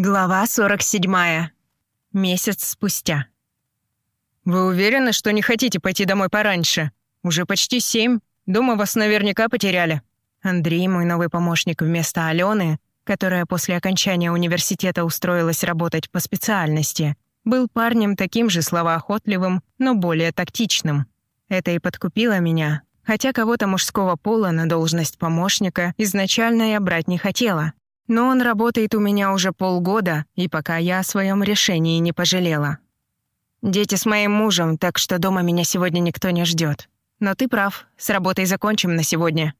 Глава 47. Месяц спустя. «Вы уверены, что не хотите пойти домой пораньше? Уже почти семь. Дома вас наверняка потеряли». Андрей, мой новый помощник вместо Алены, которая после окончания университета устроилась работать по специальности, был парнем таким же словоохотливым, но более тактичным. Это и подкупило меня, хотя кого-то мужского пола на должность помощника изначально я брать не хотела. Но он работает у меня уже полгода, и пока я о своем решении не пожалела. Дети с моим мужем, так что дома меня сегодня никто не ждет. Но ты прав, с работой закончим на сегодня.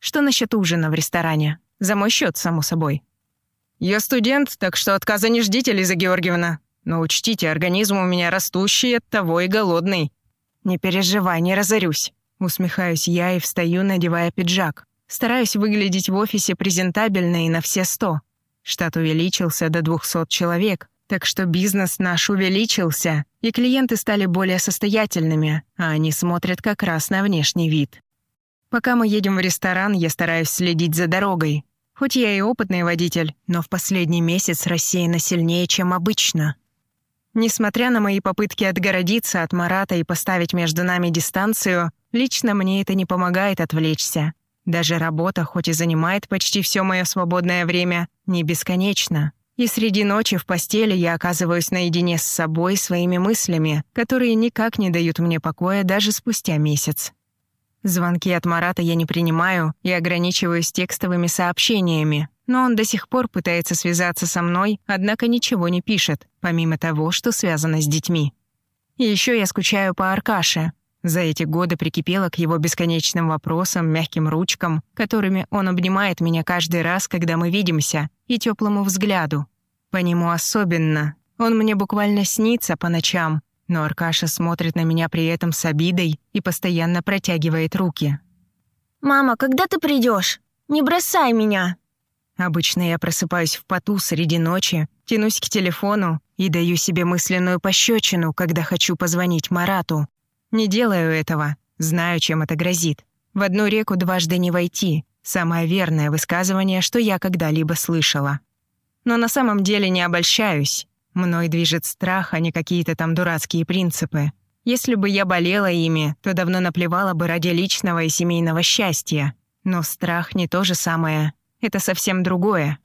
Что насчет ужина в ресторане? За мой счет, само собой. Я студент, так что отказа не ждите, Лиза Георгиевна. Но учтите, организм у меня растущий, от того и голодный. Не переживай, не разорюсь. Усмехаюсь я и встаю, надевая пиджак. Стараюсь выглядеть в офисе презентабельно и на все сто. Штат увеличился до 200 человек, так что бизнес наш увеличился, и клиенты стали более состоятельными, а они смотрят как раз на внешний вид. Пока мы едем в ресторан, я стараюсь следить за дорогой. Хоть я и опытный водитель, но в последний месяц рассеяна сильнее, чем обычно. Несмотря на мои попытки отгородиться от Марата и поставить между нами дистанцию, лично мне это не помогает отвлечься. Даже работа, хоть и занимает почти все мое свободное время, не бесконечна. И среди ночи в постели я оказываюсь наедине с собой, своими мыслями, которые никак не дают мне покоя даже спустя месяц. Звонки от Марата я не принимаю и ограничиваюсь текстовыми сообщениями, но он до сих пор пытается связаться со мной, однако ничего не пишет, помимо того, что связано с детьми. И еще я скучаю по Аркаше, за эти годы прикипела к его бесконечным вопросам, мягким ручкам, которыми он обнимает меня каждый раз, когда мы видимся, и теплому взгляду. По нему особенно. Он мне буквально снится по ночам, но Аркаша смотрит на меня при этом с обидой и постоянно протягивает руки. «Мама, когда ты придешь? Не бросай меня!» Обычно я просыпаюсь в поту среди ночи, тянусь к телефону и даю себе мысленную пощечину, когда хочу позвонить Марату. Не делаю этого, знаю, чем это грозит. В одну реку дважды не войти — самое верное высказывание, что я когда-либо слышала. Но на самом деле не обольщаюсь. Мной движет страх, а не какие-то там дурацкие принципы. Если бы я болела ими, то давно наплевала бы ради личного и семейного счастья. Но страх не то же самое. Это совсем другое.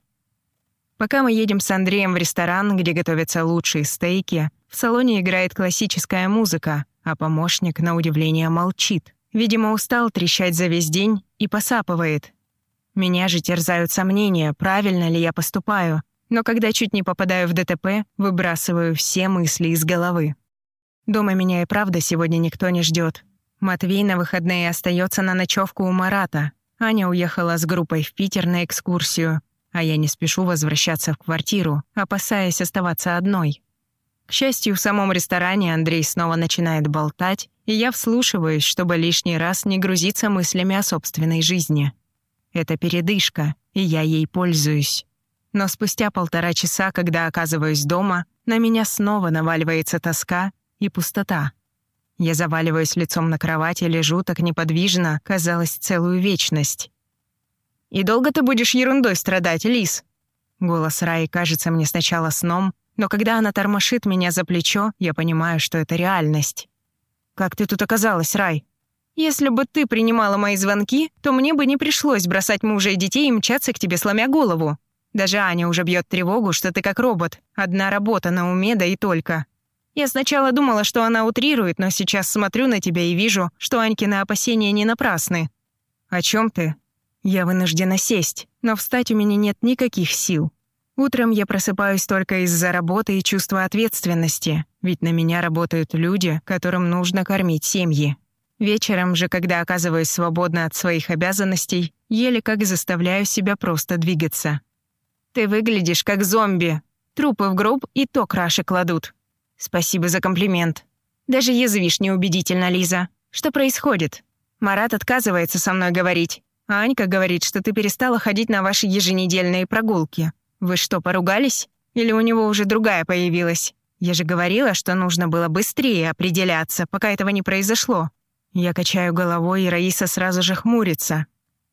Пока мы едем с Андреем в ресторан, где готовятся лучшие стейки, в салоне играет классическая музыка, а помощник, на удивление, молчит. Видимо, устал трещать за весь день и посапывает. Меня же терзают сомнения, правильно ли я поступаю, но когда чуть не попадаю в ДТП, выбрасываю все мысли из головы. Дома меня и правда сегодня никто не ждет. Матвей на выходные остается на ночевку у Марата. Аня уехала с группой в Питер на экскурсию, а я не спешу возвращаться в квартиру, опасаясь оставаться одной. К счастью, в самом ресторане Андрей снова начинает болтать, и я вслушиваюсь, чтобы лишний раз не грузиться мыслями о собственной жизни. Это передышка, и я ей пользуюсь. Но спустя полтора часа, когда оказываюсь дома, на меня снова наваливается тоска и пустота. Я заваливаюсь лицом на кровать и лежу так неподвижно, казалось, целую вечность. «И долго ты будешь ерундой страдать, Лис?» Голос Раи кажется мне сначала сном, но когда она тормошит меня за плечо, я понимаю, что это реальность. «Как ты тут оказалась, Рай?» «Если бы ты принимала мои звонки, то мне бы не пришлось бросать мужа и детей и мчаться к тебе, сломя голову. Даже Аня уже бьет тревогу, что ты как робот. Одна работа на уме, да и только. Я сначала думала, что она утрирует, но сейчас смотрю на тебя и вижу, что Анькины опасения не напрасны. О чем ты? Я вынуждена сесть, но встать у меня нет никаких сил. Утром я просыпаюсь только из-за работы и чувства ответственности, ведь на меня работают люди, которым нужно кормить семьи. Вечером же, когда оказываюсь свободна от своих обязанностей, еле как заставляю себя просто двигаться. «Ты выглядишь как зомби. Трупы в гроб и то краше кладут». «Спасибо за комплимент. Даже язвишь неубедительно, Лиза. Что происходит?» Марат отказывается со мной говорить. А Анька говорит, что ты перестала ходить на ваши еженедельные прогулки. «Вы что, поругались? Или у него уже другая появилась? Я же говорила, что нужно было быстрее определяться, пока этого не произошло». Я качаю головой, и Раиса сразу же хмурится.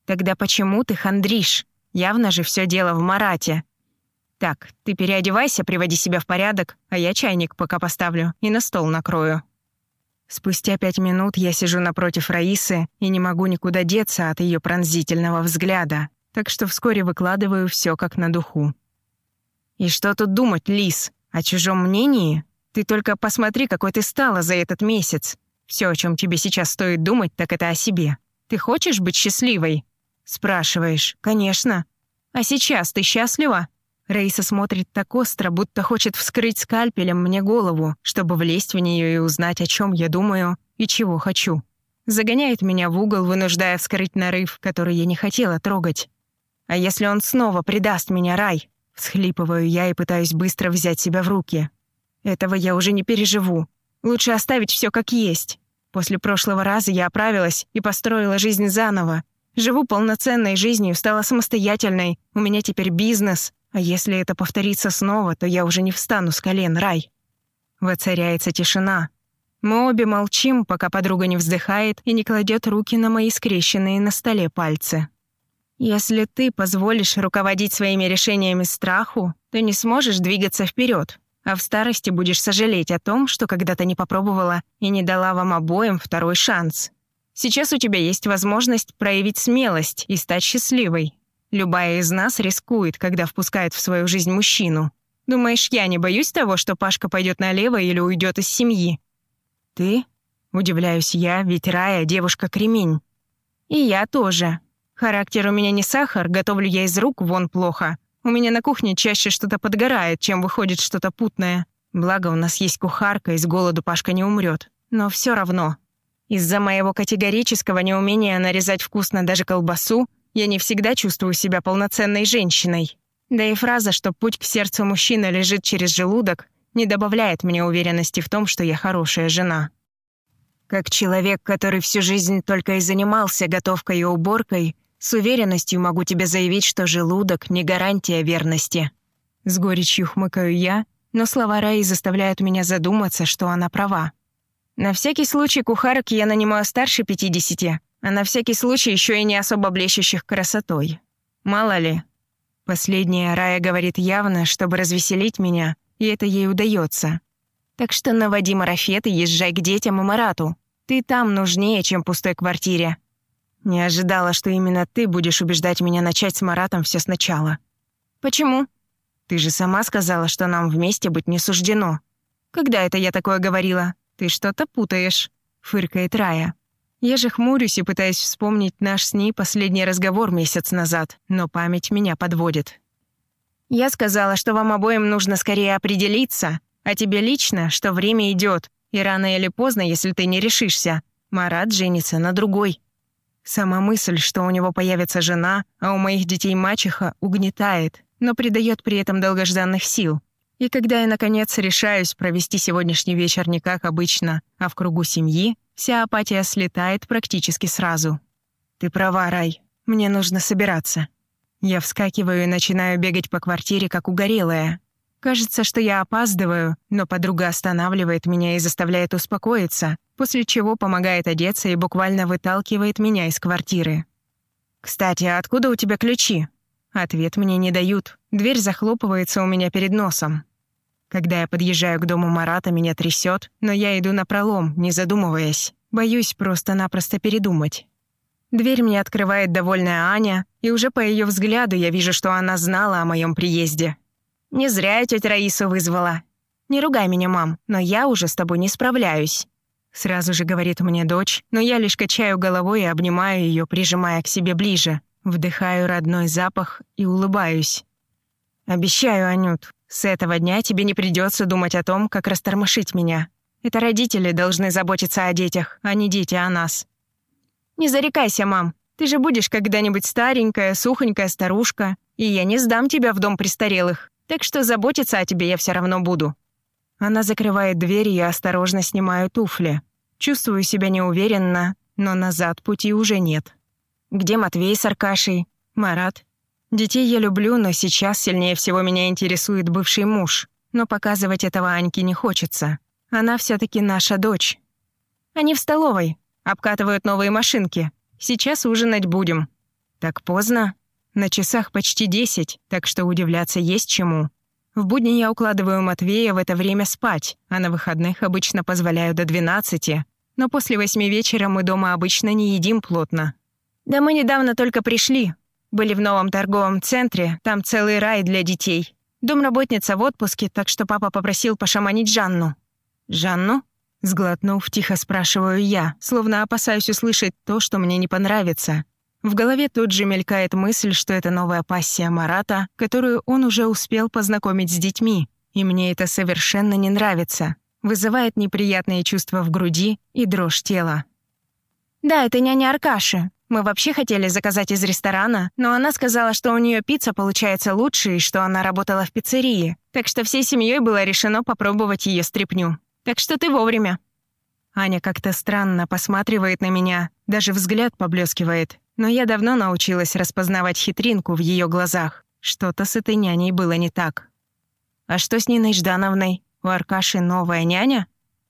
«Тогда почему ты хандришь? Явно же все дело в Марате». Так, ты переодевайся, приводи себя в порядок, а я чайник пока поставлю и на стол накрою. Спустя пять минут я сижу напротив Раисы и не могу никуда деться от ее пронзительного взгляда, так что вскоре выкладываю все как на духу. «И что тут думать, Лис? О чужом мнении? Ты только посмотри, какой ты стала за этот месяц. Все, о чем тебе сейчас стоит думать, так это о себе. Ты хочешь быть счастливой?» Спрашиваешь. «Конечно». «А сейчас ты счастлива?» Рейса смотрит так остро, будто хочет вскрыть скальпелем мне голову, чтобы влезть в нее и узнать, о чем я думаю и чего хочу. Загоняет меня в угол, вынуждая вскрыть нарыв, который я не хотела трогать. А если он снова предаст меня, Рай? Всхлипываю я и пытаюсь быстро взять себя в руки. Этого я уже не переживу. Лучше оставить все как есть. После прошлого раза я оправилась и построила жизнь заново. Живу полноценной жизнью, стала самостоятельной. У меня теперь бизнес. А если это повторится снова, то я уже не встану с колен, Рай. Воцаряется тишина. Мы обе молчим, пока подруга не вздыхает и не кладет руки на мои скрещенные на столе пальцы. Если ты позволишь руководить своими решениями страху, то не сможешь двигаться вперед, а в старости будешь сожалеть о том, что когда-то не попробовала и не дала вам обоим второй шанс. Сейчас у тебя есть возможность проявить смелость и стать счастливой. Любая из нас рискует, когда впускает в свою жизнь мужчину. Думаешь, я не боюсь того, что Пашка пойдет налево или уйдет из семьи? Ты? Удивляюсь я, ведь Рая — девушка-кремень. И я тоже. Характер у меня не сахар, готовлю я из рук вон плохо. У меня на кухне чаще что-то подгорает, чем выходит что-то путное. Благо, у нас есть кухарка, и с голоду Пашка не умрет. Но все равно. Из-за моего категорического неумения нарезать вкусно даже колбасу, я не всегда чувствую себя полноценной женщиной. Да и фраза, что путь к сердцу мужчины лежит через желудок, не добавляет мне уверенности в том, что я хорошая жена. Как человек, который всю жизнь только и занимался готовкой и уборкой, с уверенностью могу тебе заявить, что желудок — не гарантия верности. С горечью хмыкаю я, но слова Раи заставляют меня задуматься, что она права. На всякий случай кухарок я нанимаю старше 50, а на всякий случай еще и не особо блещущих красотой. Мало ли. Последняя Рая говорит явно, чтобы развеселить меня, и это ей удается. Так что наводи марафет и езжай к детям и Марату. Ты там нужнее, чем в пустой квартире. Не ожидала, что именно ты будешь убеждать меня начать с Маратом все сначала. Почему? Ты же сама сказала, что нам вместе быть не суждено. Когда это я такое говорила? Ты что-то путаешь, фыркает Рая. Я же хмурюсь и пытаюсь вспомнить наш с ней последний разговор месяц назад, но память меня подводит. Я сказала, что вам обоим нужно скорее определиться, а тебе лично, что время идет, и рано или поздно, если ты не решишься, Марат женится на другой. Сама мысль, что у него появится жена, а у моих детей мачеха, угнетает, но придает при этом долгожданных сил. И когда я, наконец, решаюсь провести сегодняшний вечер не как обычно, а в кругу семьи, вся апатия слетает практически сразу. «Ты права, Рай. Мне нужно собираться». Я вскакиваю и начинаю бегать по квартире, как угорелая. Кажется, что я опаздываю, но подруга останавливает меня и заставляет успокоиться, после чего помогает одеться и буквально выталкивает меня из квартиры. «Кстати, а откуда у тебя ключи?» Ответ мне не дают. Дверь захлопывается у меня перед носом. Когда я подъезжаю к дому Марата, меня трясет, но я иду на пролом, не задумываясь. Боюсь просто-напросто передумать. Дверь мне открывает довольная Аня, и уже по ее взгляду я вижу, что она знала о моем приезде. Не зря я тетя Раису вызвала. Не ругай меня, мам, но я уже с тобой не справляюсь. Сразу же говорит мне дочь, но я лишь качаю головой и обнимаю ее, прижимая к себе ближе. Вдыхаю родной запах и улыбаюсь. Обещаю, Анют, с этого дня тебе не придется думать о том, как растормошить меня. Это родители должны заботиться о детях, а не дети о нас. Не зарекайся, мам. Ты же будешь когда-нибудь старенькая, сухонькая старушка, и я не сдам тебя в дом престарелых. Так что заботиться о тебе я все равно буду». Она закрывает дверь, и я осторожно снимаю туфли. Чувствую себя неуверенно, но назад пути уже нет. Где Матвей с Аркашей? Марат? Детей я люблю, но сейчас сильнее всего меня интересует бывший муж. Но показывать этого Аньке не хочется. Она все таки наша дочь. Они в столовой. Обкатывают новые машинки. Сейчас ужинать будем. Так поздно? На часах почти десять, так что удивляться есть чему. В будни я укладываю Матвея в это время спать, а на выходных обычно позволяю до двенадцати. Но после восьми вечера мы дома обычно не едим плотно. Да мы недавно только пришли. Были в новом торговом центре, там целый рай для детей. Домработница в отпуске, так что папа попросил пошаманить Жанну. «Жанну?» Сглотнув, тихо спрашиваю я, словно опасаюсь услышать то, что мне не понравится. В голове тут же мелькает мысль, что это новая пассия Марата, которую он уже успел познакомить с детьми, и мне это совершенно не нравится. Вызывает неприятные чувства в груди и дрожь тела. «Да, это няня Аркаши. Мы вообще хотели заказать из ресторана, но она сказала, что у нее пицца получается лучше и что она работала в пиццерии, так что всей семьей было решено попробовать ее стряпню. Так что ты вовремя». Аня как-то странно посматривает на меня, даже взгляд поблескивает но я давно научилась распознавать хитринку в ее глазах. Что-то с этой няней было не так. А что с Ниной Ждановной? У Аркаши новая няня?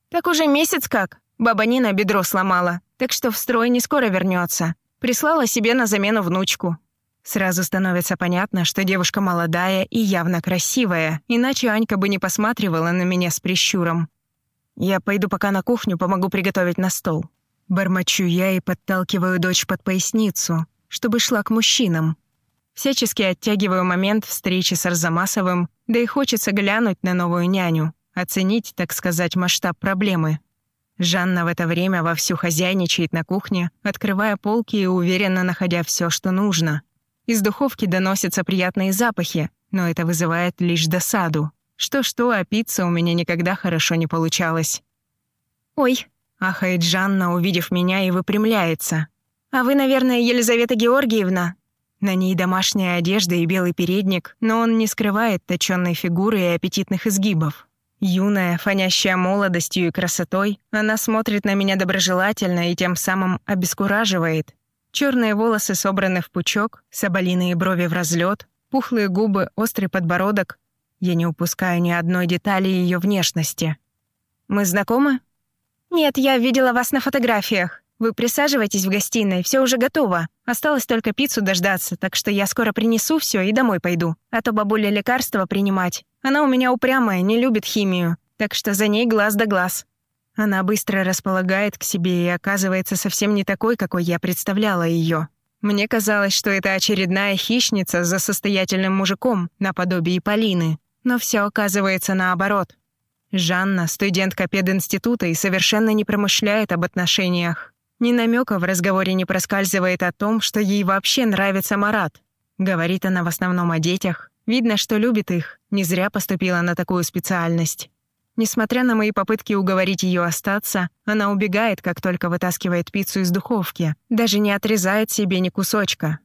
Так уже месяц как. Баба Нина бедро сломала, так что в строй не скоро вернется. Прислала себе на замену внучку. Сразу становится понятно, что девушка молодая и явно красивая, иначе Анька бы не посматривала на меня с прищуром. Я пойду пока на кухню, помогу приготовить на стол. Бормочу я и подталкиваю дочь под поясницу, чтобы шла к мужчинам. Всячески оттягиваю момент встречи с Арзамасовым, да и хочется глянуть на новую няню, оценить, так сказать, масштаб проблемы. Жанна в это время вовсю хозяйничает на кухне, открывая полки и уверенно находя все, что нужно. Из духовки доносятся приятные запахи, но это вызывает лишь досаду. Что-что, а пицца у меня никогда хорошо не получалась. «Ой, Ахает Жанна, увидев меня, и выпрямляется. «А вы, наверное, Елизавета Георгиевна?» На ней домашняя одежда и белый передник, но он не скрывает точенной фигуры и аппетитных изгибов. Юная, фонящая молодостью и красотой, она смотрит на меня доброжелательно и тем самым обескураживает. Черные волосы собраны в пучок, соболиные брови в разлет, пухлые губы, острый подбородок. Я не упускаю ни одной детали ее внешности. «Мы знакомы?» «Нет, я видела вас на фотографиях. Вы присаживайтесь в гостиной, все уже готово. Осталось только пиццу дождаться, так что я скоро принесу все и домой пойду. А то бабуля лекарства принимать. Она у меня упрямая, не любит химию, так что за ней глаз да глаз». Она быстро располагает к себе и оказывается совсем не такой, какой я представляла ее. Мне казалось, что это очередная хищница за состоятельным мужиком, наподобие Полины. Но все оказывается наоборот. Жанна — студентка пединститута и совершенно не промышляет об отношениях. Ни намека в разговоре не проскальзывает о том, что ей вообще нравится Марат. Говорит она в основном о детях. Видно, что любит их, не зря поступила на такую специальность. Несмотря на мои попытки уговорить ее остаться, она убегает, как только вытаскивает пиццу из духовки, даже не отрезает себе ни кусочка.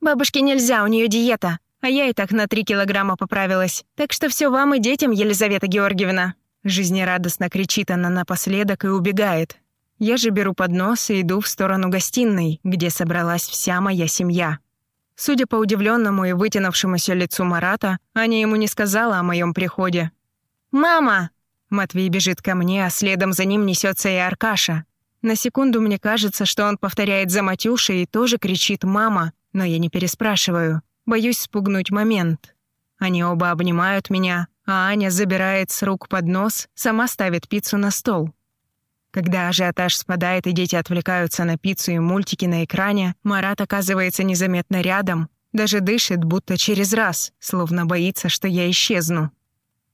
«Бабушке нельзя, у нее диета, а я и так на три килограмма поправилась. Так что все вам и детям, Елизавета Георгиевна». Жизнерадостно кричит она напоследок и убегает. Я же беру поднос и иду в сторону гостиной, где собралась вся моя семья. Судя по удивленному и вытянувшемуся лицу Марата, Аня ему не сказала о моем приходе. «Мама!» Матвей бежит ко мне, а следом за ним несется и Аркаша. На секунду мне кажется, что он повторяет за Матюшей и тоже кричит «мама», но я не переспрашиваю. Боюсь спугнуть момент. Они оба обнимают меня, а Аня забирает с рук поднос, сама ставит пиццу на стол. Когда ажиотаж спадает и дети отвлекаются на пиццу и мультики на экране, Марат оказывается незаметно рядом, даже дышит, будто через раз, словно боится, что я исчезну.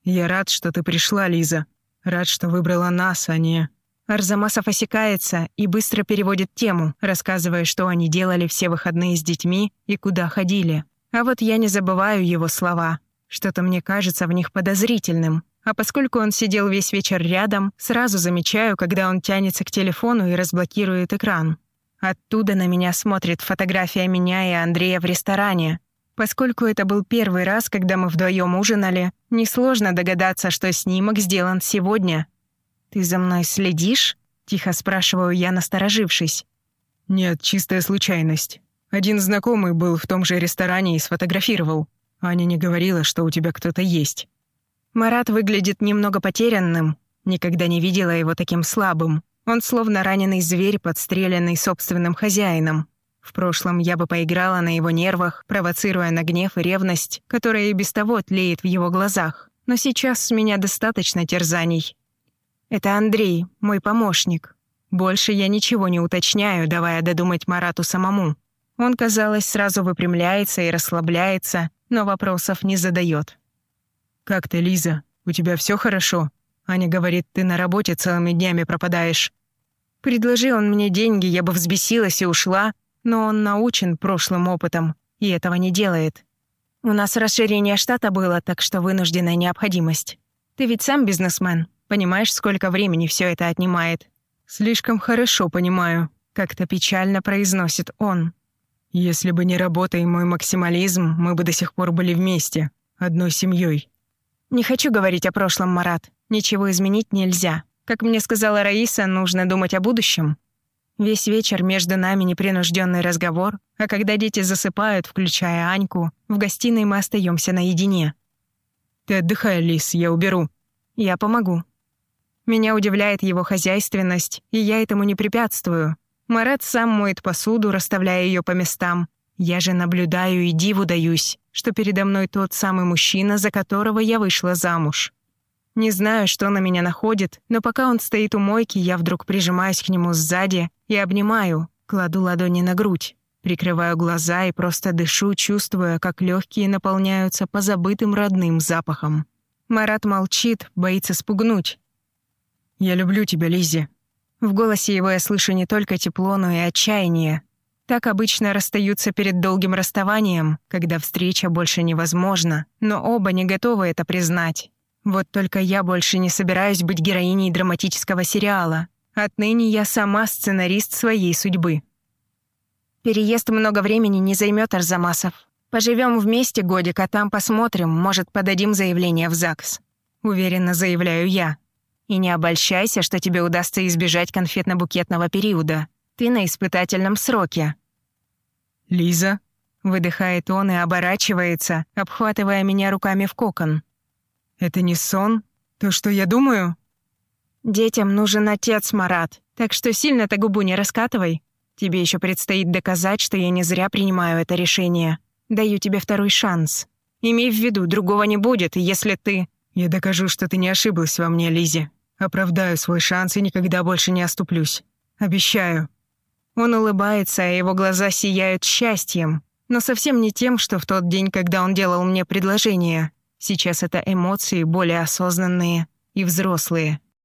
«Я рад, что ты пришла, Лиза. Рад, что выбрала нас, а не...» Арзамасов осекается и быстро переводит тему, рассказывая, что они делали все выходные с детьми и куда ходили. А вот я не забываю его слова. Что-то мне кажется в них подозрительным. А поскольку он сидел весь вечер рядом, сразу замечаю, когда он тянется к телефону и разблокирует экран. Оттуда на меня смотрит фотография меня и Андрея в ресторане. Поскольку это был первый раз, когда мы вдвоем ужинали, несложно догадаться, что снимок сделан сегодня. «Ты за мной следишь?» — тихо спрашиваю я, насторожившись. «Нет, чистая случайность. Один знакомый был в том же ресторане и сфотографировал. Аня не говорила, что у тебя кто-то есть. Марат выглядит немного потерянным. Никогда не видела его таким слабым. Он словно раненый зверь, подстреленный собственным хозяином. В прошлом я бы поиграла на его нервах, провоцируя на гнев и ревность, которая и без того тлеет в его глазах. Но сейчас с меня достаточно терзаний. Это Андрей, мой помощник. Больше я ничего не уточняю, давая додумать Марату самому. Он, казалось, сразу выпрямляется и расслабляется, но вопросов не задает. «Как ты, Лиза? У тебя все хорошо?» Аня говорит, ты на работе целыми днями пропадаешь. Предложи он мне деньги, я бы взбесилась и ушла, но он научен прошлым опытом и этого не делает. У нас расширение штата было, так что вынужденная необходимость. Ты ведь сам бизнесмен, понимаешь, сколько времени все это отнимает. Слишком хорошо понимаю, как-то печально произносит он. Если бы не работа и мой максимализм, мы бы до сих пор были вместе, одной семьей. Не хочу говорить о прошлом, Марат. Ничего изменить нельзя. Как мне сказала Раиса, нужно думать о будущем. Весь вечер между нами непринужденный разговор, а когда дети засыпают, включая Аньку, в гостиной мы остаемся наедине. «Ты отдыхай, Лис, я уберу». «Я помогу». Меня удивляет его хозяйственность, и я этому не препятствую. Марат сам моет посуду, расставляя ее по местам. Я же наблюдаю и диву даюсь, что передо мной тот самый мужчина, за которого я вышла замуж. Не знаю, что на меня находит, но пока он стоит у мойки, я вдруг прижимаюсь к нему сзади и обнимаю, кладу ладони на грудь, прикрываю глаза и просто дышу, чувствуя, как легкие наполняются позабытым родным запахом. Марат молчит, боится спугнуть. «Я люблю тебя, Лизи. В голосе его я слышу не только тепло, но и отчаяние. Так обычно расстаются перед долгим расставанием, когда встреча больше невозможна, но оба не готовы это признать. Вот только я больше не собираюсь быть героиней драматического сериала. Отныне я сама сценарист своей судьбы. Переезд много времени не займет Арзамасов. Поживем вместе годик, а там посмотрим, может, подадим заявление в ЗАГС. Уверенно заявляю я. И не обольщайся, что тебе удастся избежать конфетно-букетного периода. Ты на испытательном сроке. «Лиза?» — выдыхает он и оборачивается, обхватывая меня руками в кокон. Это не сон? То, что я думаю? Детям нужен отец, Марат, так что сильно-то губу не раскатывай. Тебе еще предстоит доказать, что я не зря принимаю это решение. Даю тебе второй шанс. Имей в виду, другого не будет, если ты... Я докажу, что ты не ошиблась во мне, Лизи. Оправдаю свой шанс и никогда больше не оступлюсь. Обещаю. Он улыбается, а его глаза сияют счастьем, но совсем не тем, что в тот день, когда он делал мне предложение. Сейчас это эмоции более осознанные и взрослые.